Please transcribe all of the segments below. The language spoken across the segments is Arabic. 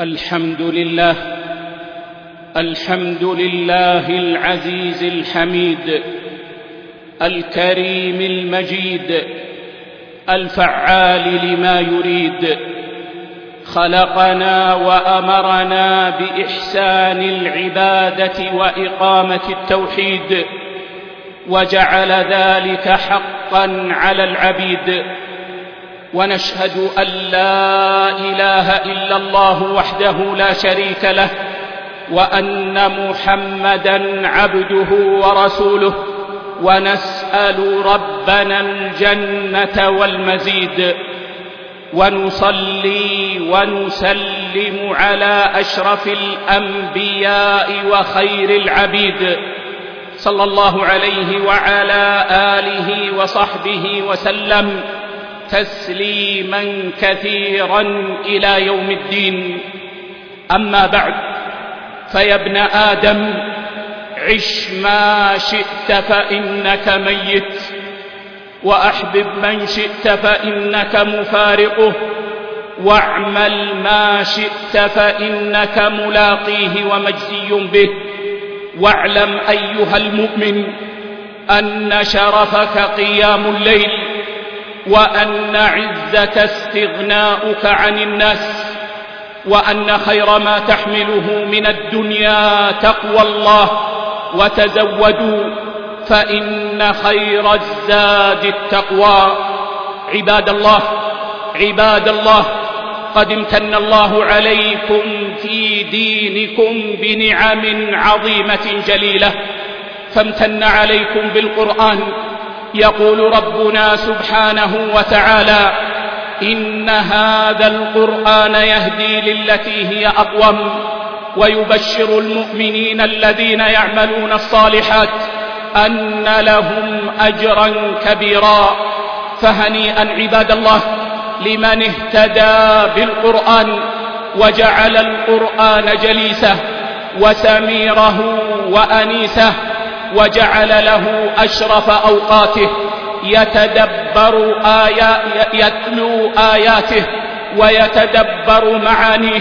الحمد لله الحمد لله العزيز الحميد الكريم المجيد الفعال لما يريد خلقنا وأمرنا بإحسان العبادة وإقامة التوحيد وجعل ذلك حقا على العبيد ونشهد أن لا إله إلا الله وحده لا شريك له وأن محمدا عبده ورسوله ونسأل ربنا الجنة والمزيد ونصلي ونسلم على أشرف الأنبياء وخير العبيد صلى الله عليه وعلى آله وصحبه وسلم تسليما كثيرا إلى يوم الدين أما بعد فيا ابن آدم عش ما شئت فإنك ميت. وأحبب من شئت فإنك مفارقه. واعمل ما شئت فإنك ملاقيه ومجزي به. واعلم أيها المؤمن أن شرفك قيام الليل. وأن عزك استغناؤك عن الناس وأن خير ما تحمله من الدنيا تقوى الله وتزودوا فإن خير الزاد التقوى عباد الله عباد الله قد امتن الله عليكم في دينكم بنعم عظيمة جليلة فامتن عليكم بالقرآن يقول ربنا سبحانه وتعالى إن هذا القرآن يهدي للتي هي أقوم ويبشر المؤمنين الذين يعملون الصالحات أن لهم أجرا كبيرا فهنيئا عباد الله لمن اهتدى بالقرآن وجعل القرآن جليسه وسميره وأنيسه وجعل له أشرف أوقاته يتدبر يتلو آياته ويتدبر معانيه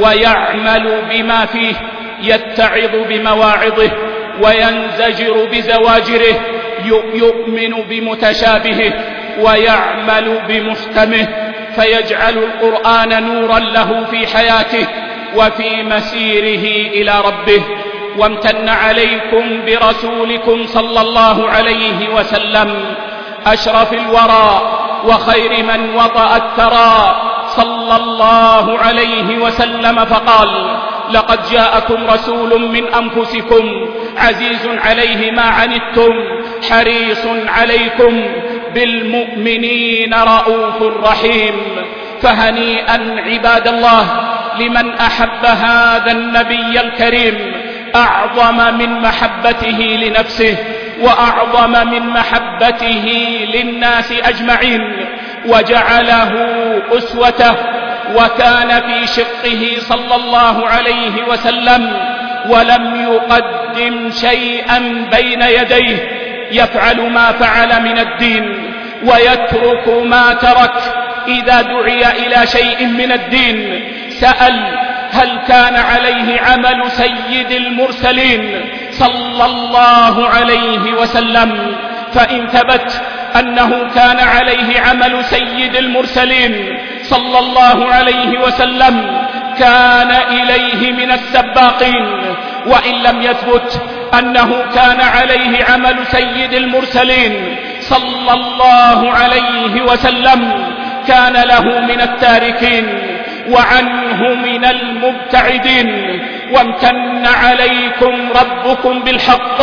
ويعمل بما فيه يتعظ بمواعظه وينزجر بزواجره يؤمن بمتشابهه ويعمل بمحكمه فيجعل القرآن نورا له في حياته وفي مسيره إلى ربه. وامتن عليكم برسولكم صلى الله عليه وسلم أشرف الورى وخير من وطأ الثرى صلى الله عليه وسلم فقال لقد جاءكم رسول من أنفسكم عزيز عليه ما عنتم حريص عليكم بالمؤمنين رؤوف رحيم فهنيئا عباد الله لمن أحب هذا النبي الكريم. أعظم من محبته لنفسه وأعظم من محبته للناس أجمعين وجعله أسوته وكان في شقه صلى الله عليه وسلم ولم يقدم شيئا بين يديه يفعل ما فعل من الدين ويترك ما ترك إذا دعي إلى شيء من الدين سأل هل كان عليه عمل سيد المرسلين صلى الله عليه وسلم؟ فإن ثبت أنه كان عليه عمل سيد المرسلين صلى الله عليه وسلم كان إليه من السباقين. وإن لم يثبت أنه كان عليه عمل سيد المرسلين صلى الله عليه وسلم كان له من التاركين. وعنه من المبتعدين وامتن عليكم ربكم بالحق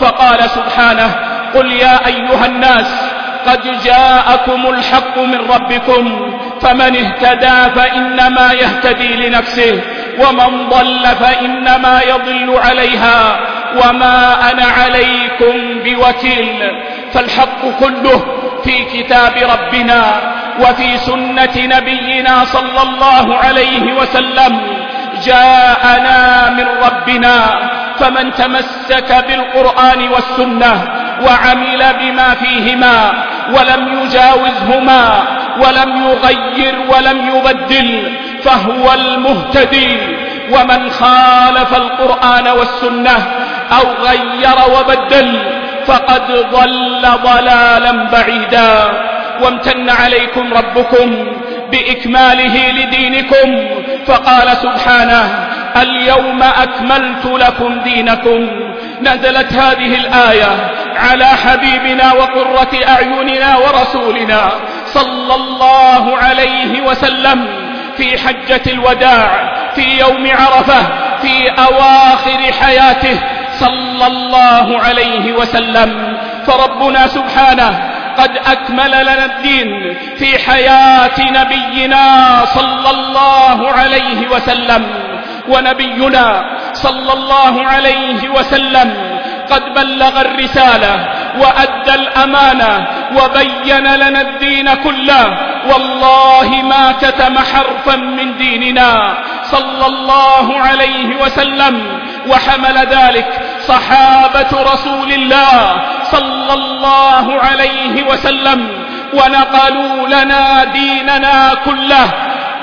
فقال سبحانه قل يا أيها الناس قد جاءكم الحق من ربكم فمن اهتدى فإنما يهتدي لنفسه ومن ضل فإنما يضل عليها وما أنا عليكم بوكيل فالحق كله في كتاب ربنا وفي سنة نبينا صلى الله عليه وسلم جاءنا من ربنا فمن تمسك بالقرآن والسنة وعمل بما فيهما ولم يجاوزهما ولم يغير ولم يبدل فهو المهتدي ومن خالف القرآن والسنة أو غير وبدل فقد ضل ضلالا بعيدا وامتن عليكم ربكم بإكماله لدينكم فقال سبحانه اليوم أكملت لكم دينكم نزلت هذه الآية على حبيبنا وقرة أعيننا ورسولنا صلى الله عليه وسلم في حجة الوداع في يوم عرفة في أواخر حياته صلى الله عليه وسلم فربنا سبحانه قد أكمل لنا الدين في حياة نبينا صلى الله عليه وسلم. ونبينا صلى الله عليه وسلم قد بلغ الرسالة وأدى الأمانة وبين لنا الدين كله. والله ما كتم حرفا من ديننا. صلى الله عليه وسلم وحمل ذلك صحابة رسول الله صلى الله عليه وسلم ونقلوا لنا ديننا كله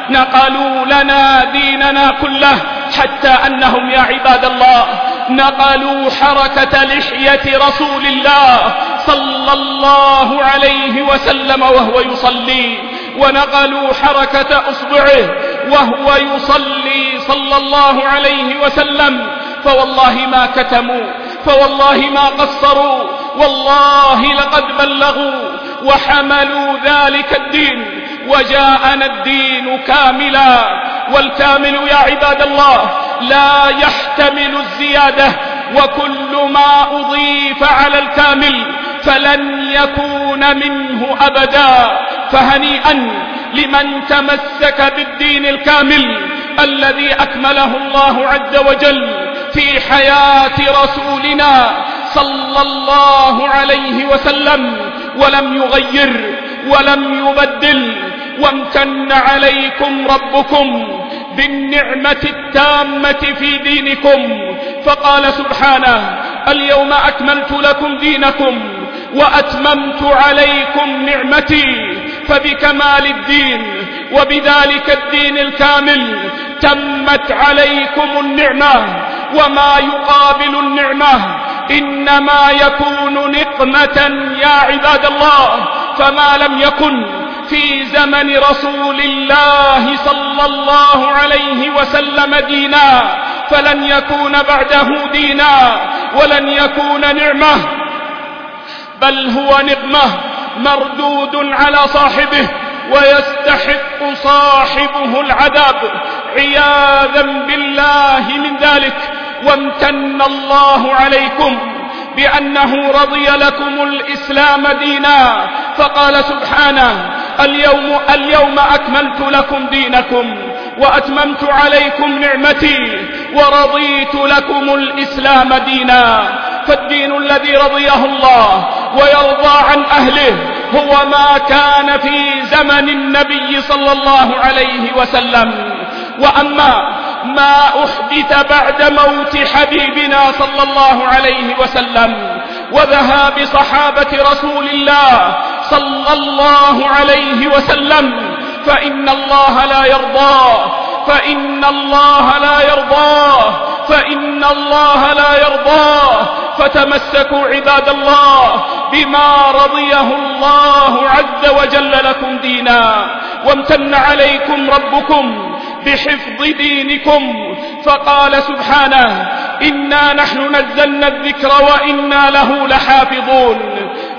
نقلوا لنا ديننا كله حتى أنهم يا عباد الله نقلوا حركة لحية رسول الله صلى الله عليه وسلم وهو يصلي ونقلوا حركة أصبعه وهو يصلي صلى الله عليه وسلم. فوالله ما كتموا فوالله ما قصروا والله لقد بلغوا وحملوا ذلك الدين وجاءنا الدين كاملا. والكامل يا عباد الله لا يحتمل الزيادة وكل ما أضيف على الكامل فلن يكون منه أبدا. فهنيئا لمن تمسك بالدين الكامل الذي أكمله الله عز وجل في حياة رسولنا صلى الله عليه وسلم ولم يغير ولم يبدل وامتن عليكم ربكم بالنعمة التامة في دينكم فقال سبحانه اليوم أكملت لكم دينكم وأتممت عليكم نعمتي فبكمال الدين وبذلك الدين الكامل تمت عليكم النعمة وما يقابل النعمة إنما يكون نقمة يا عباد الله فما لم يكن في زمن رسول الله صلى الله عليه وسلم دينا فلن يكون بعده دينا ولن يكون نعمة بل هو نقمة مردود على صاحبه ويستحق صاحبه العذاب. عياذا بالله من ذلك. وامتن الله عليكم بأنه رضي لكم الإسلام دينا. فقال سبحانه اليوم, اليوم أكملت لكم دينكم وأتممت عليكم نعمتي ورضيت لكم الإسلام دينا. فالدين الذي رضيه الله ويرضى عن أهله هو ما كان في زمن النبي صلى الله عليه وسلم. وأما ما أحدث بعد موت حبيبنا صلى الله عليه وسلم وذهاب صحابة رسول الله صلى الله عليه وسلم فإن الله لا يرضى فإن الله لا يرضى فإن الله لا يرضى فتمسكوا عباد الله بما رضيه الله عز وجل لكم دينا. وامتن عليكم ربكم بحفظ دينكم. فقال سبحانه إنا نحن نزلنا الذكر وإنا له لحافظون.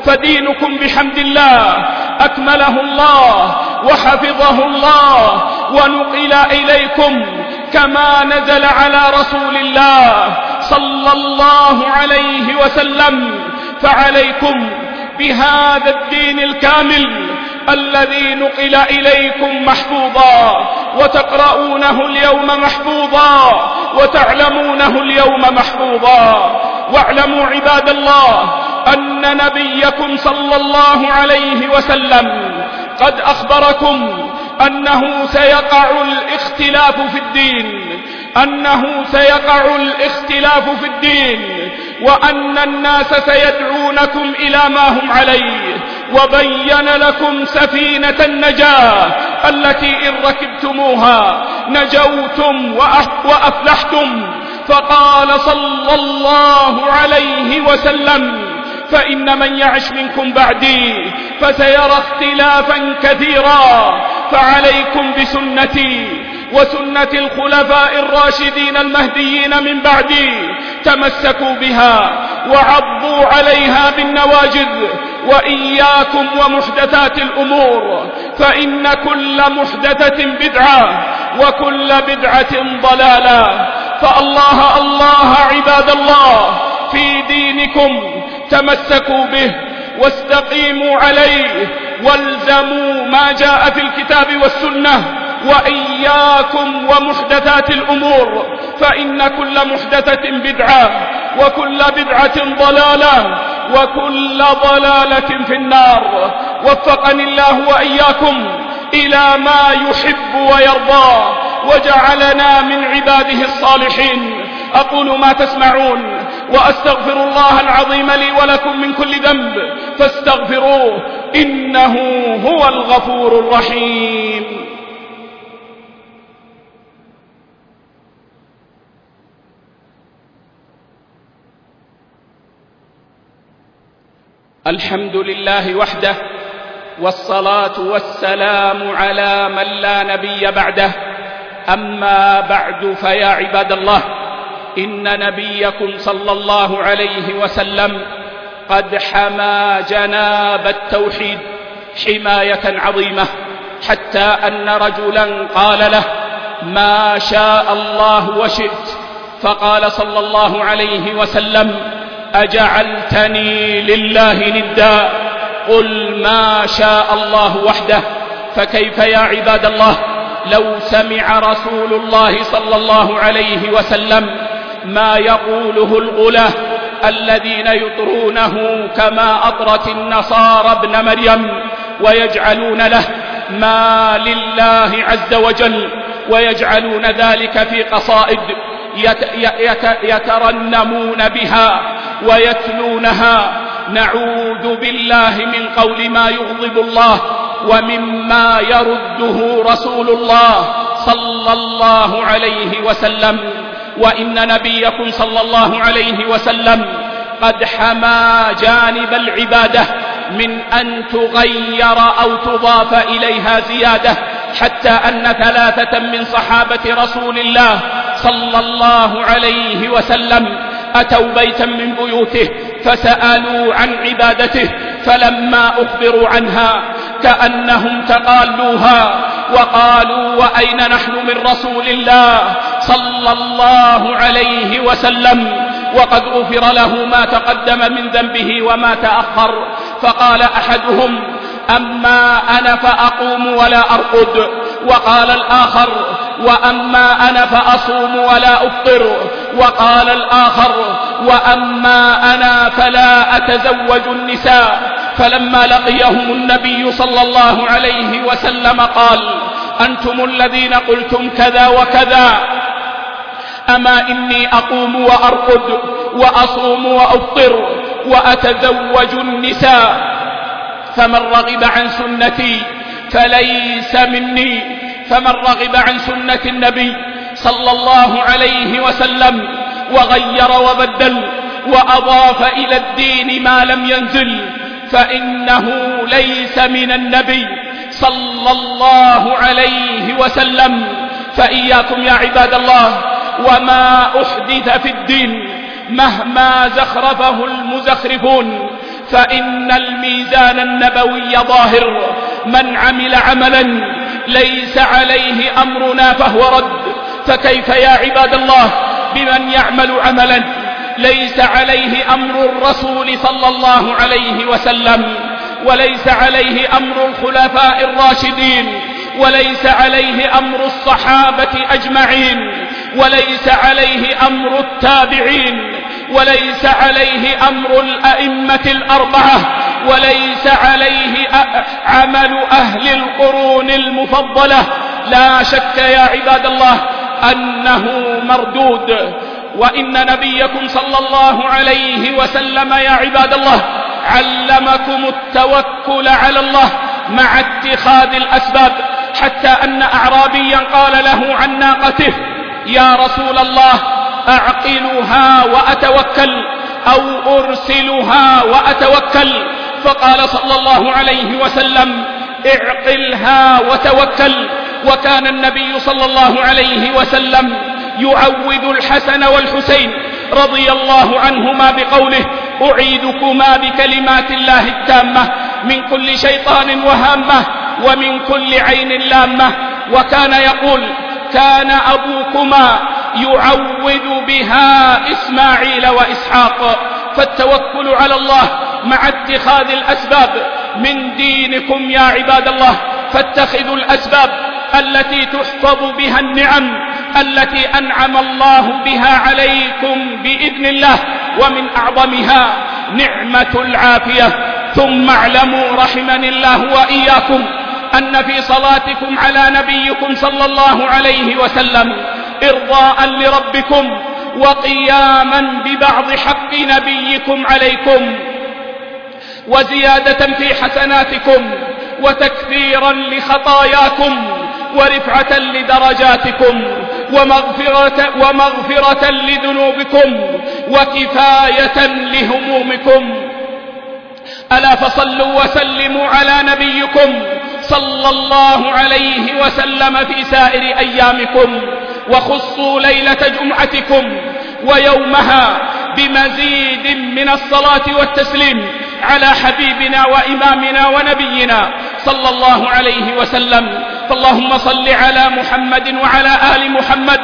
فدينكم بحمد الله أكمله الله وحفظه الله ونقل إليكم كما نزل على رسول الله. صلى الله عليه وسلم فعليكم بهذا الدين الكامل الذي نقل إليكم محفوظا وتقرؤونه اليوم محفوظا وتعلمونه اليوم محفوظا. واعلموا عباد الله أن نبيكم صلى الله عليه وسلم قد أخبركم أنه سيقع الاختلاف في الدين. أنه سيقع الاختلاف في الدين وأن الناس سيدعونكم إلى ما هم عليه وبين لكم سفينة النجاة التي إن ركبتموها نجوتم وأفلحتم. فقال صلى الله عليه وسلم فإن من يعش منكم بعدي فسيرى اختلافا كثيرا فعليكم بسنتي. وسنة الخلفاء الراشدين المهديين من بعدي تمسكوا بها وعضوا عليها بالنواجذ وإياكم ومحدثات الأمور فإن كل محدثة بدعة وكل بدعة ضلالة فالله الله عباد الله في دينكم تمسكوا به واستقيموا عليه والزموا ما جاء في الكتاب والسنة وإياكم ومحدثات الأمور فإن كل محدثة بدعة وكل بدعة ضلالة وكل ضلالة في النار. وفقني الله وإياكم إلى ما يحب ويرضى وجعلنا من عباده الصالحين. أقول ما تسمعون. وأستغفر الله العظيم لي ولكم من كل ذنب. فاستغفروه. إنه هو الغفور الرحيم. الحمد لله وحده والصلاة والسلام على من لا نبي بعده. أما بعد فيا عباد الله. إن نبيكم صلى الله عليه وسلم قد حمى جناب التوحيد حماية عظيمة حتى أن رجلا قال له ما شاء الله وشئت. فقال صلى الله عليه وسلم أجعلتني لله ندا. قل ما شاء الله وحده. فكيف يا عباد الله؟ لو سمع رسول الله صلى الله عليه وسلم ما يقوله الغلة الذين يطرونه كما أطرت النصارى ابن مريم ويجعلون له ما لله عز وجل ويجعلون ذلك في قصائد يترنمون بها ويتلونها نعوذ بالله من قول ما يغضب الله ومما يرده رسول الله صلى الله عليه وسلم وإن نبيكم صلى الله عليه وسلم قد حمى جانب العبادة من أن تغير أو تضاف إليها زيادة حتى أن ثلاثة من صحابة رسول الله صلى الله عليه وسلم أتوا بيتا من بيوته فسألوا عن عبادته فلما أخبروا عنها كأنهم تقالوها وقالوا وأين نحن من رسول الله صلى الله عليه وسلم وقد أفر له ما تقدم من ذنبه وما تأخر فقال أحدهم أما أنا فأقوم ولا أرقد وقال الآخر وأما أنا فأصوم ولا أفطر وقال الآخر وأما أنا فلا أتزوج النساء فلما لقيهم النبي صلى الله عليه وسلم قال أنتم الذين قلتم كذا وكذا أما إني أقوم وأرقد وأصوم وأفطر وأتزوج النساء فمن رغب عن سنتي فليس مني فمن رغب عن سنة النبي صلى الله عليه وسلم وغير وبدل وأضاف إلى الدين ما لم ينزل فإنه ليس من النبي صلى الله عليه وسلم. فإياكم يا عباد الله وما أحدث في الدين مهما زخرفه المزخرفون. فإن الميزان النبوي ظاهر من عمل عملا ليس عليه أمرنا فهو رد. فكيف يا عباد الله بمن يعمل عملا؟ ليس عليه أمر الرسول صلى الله عليه وسلم وليس عليه أمر الخلفاء الراشدين وليس عليه أمر الصحابة أجمعين وليس عليه أمر التابعين وليس عليه أمر الأئمة الأربعة وليس عليه عمل أهل القرون المفضلة. لا شك يا عباد الله أنه مردود. وإن نبيكم صلى الله عليه وسلم يا عباد الله علمكم التوكل على الله مع اتخاذ الأسباب حتى أن أعرابيا قال له عن ناقته يا رسول الله أعقلها وأتوكل أو أرسلها وأتوكل. فقال صلى الله عليه وسلم اعقلها وتوكل. وكان النبي صلى الله عليه وسلم يعود الحسن والحسين رضي الله عنهما بقوله أعيدكما بكلمات الله التامة من كل شيطان وهامة ومن كل عين لامة. وكان يقول كان أبوكما يعوذ بها إسماعيل وإسحاق. فالتوكل على الله مع اتخاذ الأسباب من دينكم يا عباد الله. فاتخذوا الأسباب التي تحفظ بها النعم التي أنعم الله بها عليكم بإذن الله ومن أعظمها نعمة العافية. ثم اعلموا رحمني الله وإياكم أن في صلاتكم على نبيكم صلى الله عليه وسلم إرضاء لربكم وقياما ببعض حق نبيكم عليكم وزيادة في حسناتكم وتكثيرا لخطاياكم ورفعة لدرجاتكم ومغفرة, ومغفرة لذنوبكم وكفاية لهمومكم. ألا فصلوا وسلموا على نبيكم صلى الله عليه وسلم في سائر أيامكم وخصوا ليلة جمعتكم ويومها بمزيد من الصلاة والتسليم على حبيبنا وإمامنا ونبينا صلى الله عليه وسلم. فاللهم صل على محمد وعلى آل محمد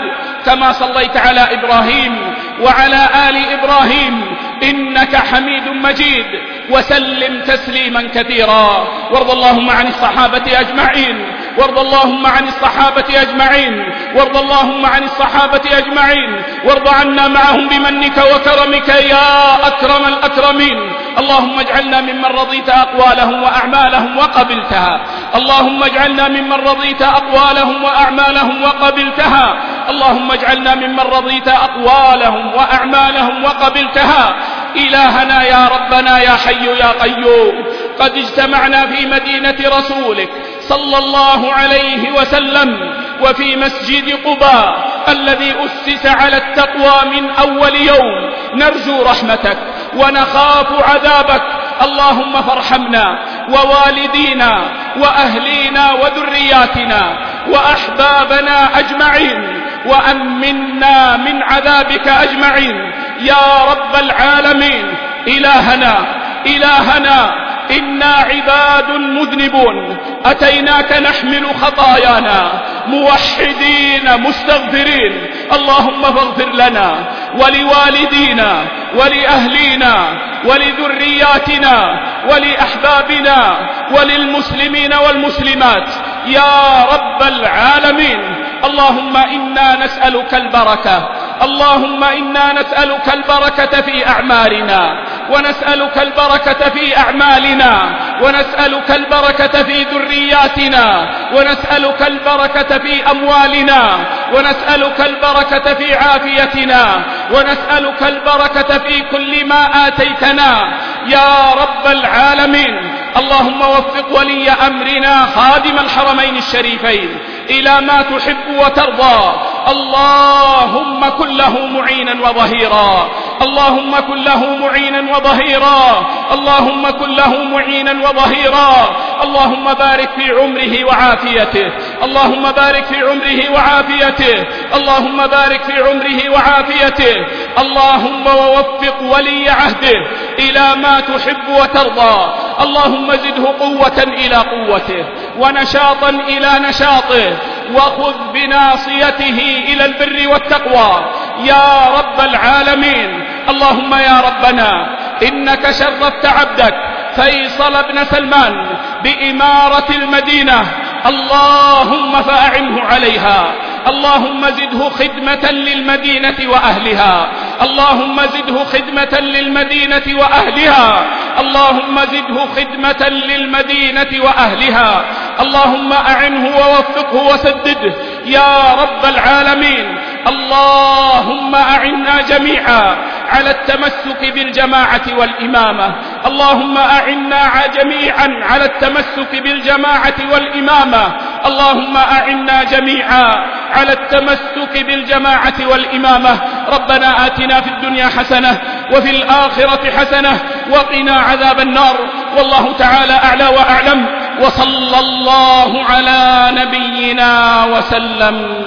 كما صليت على إبراهيم وعلى آل إبراهيم إنك حميد مجيد وسلم تسليما كثيرا وارض اللهم عن الصحابة أجمعين وارض اللهم عن الصحابة أجمعين وارض اللهم عن الصحابة أجمعين وارض عنا معهم بمنك وكرمك يا أكرم الأكرمين. اللهم اجعلنا ممن رضيت أقوالهم وأعمالهم وقبلتها. اللهم اجعلنا ممن رضيت أقوالهم وأعمالهم وقبلتها. اللهم اجعلنا ممن رضيت أقوالهم وأعمالهم وقبلتها. إلهنا يا ربنا يا حي يا قيوم قد اجتمعنا في مدينة رسولك صلى الله عليه وسلم وفي مسجد قباء الذي أسس على التقوى من أول يوم. نرجو رحمتك ونخاف عذابك. اللهم فارحمنا ووالدينا وأهلينا وذرياتنا وأحبابنا أجمعين وأمنا من عذابك أجمعين. يا رب العالمين إلهنا إلهنا إنا عباد مذنبون أتيناك نحمل خطايانا موحدين مستغفرين اللهم فاغفر لنا ولوالدينا ولأهلينا ولذرياتنا ولأحبابنا وللمسلمين والمسلمات يا رب العالمين اللهم إنا نسألك البركة. اللهم إنا نسألك البركة في أعمالنا. ونسألك البركة في أعمالنا. ونسألك البركة في ذرياتنا. ونسألك البركة في أموالنا. ونسألك البركة في عافيتنا. ونسألك البركة في كل ما آتيتنا. يا رب العالمين. اللهم وفق ولي أمرنا خادم الحرمين الشريفين. إلى ما تحب وترضى. اللهم كن له معينا وظهيرا. اللهم كن له معينا وظهيرا. اللهم كن له معينا وظهيرا. اللهم بارك في عمره وعافيته. اللهم بارك في عمره وعافيته. اللهم بارك في عمره وعافيته. اللهم ووفق ولي عهده إلى ما تحب وترضى. اللهم زده قوة إلى قوته ونشاطا إلى نشاطه. وخذ بناصيته إلى البر والتقوى. يا رب العالمين. اللهم يا ربنا إنك شرفت عبدك فيصل بن سلمان بإمارة المدينة. اللهم فأعنه عليها. اللهم زده خدمة للمدينة وأهلها. اللهم زده خدمة للمدينة وأهلها. اللهم زده خدمة للمدينة وأهلها. اللهم أعنه ووفقه وسدده. يا رب العالمين. اللهم أعنا جميعا على التمسك بالجماعة والإمامة. اللهم أعنا جميعا على التمسك بالجماعة والإمامة. اللهم أعنا جميعا على التمسك بالجماعة والإمامة. ربنا آتنا في الدنيا حسنة وفي الآخرة حسنة وقنا عذاب النار. والله تعالى أعلى وأعلم. وصلى الله على نبينا وسلم.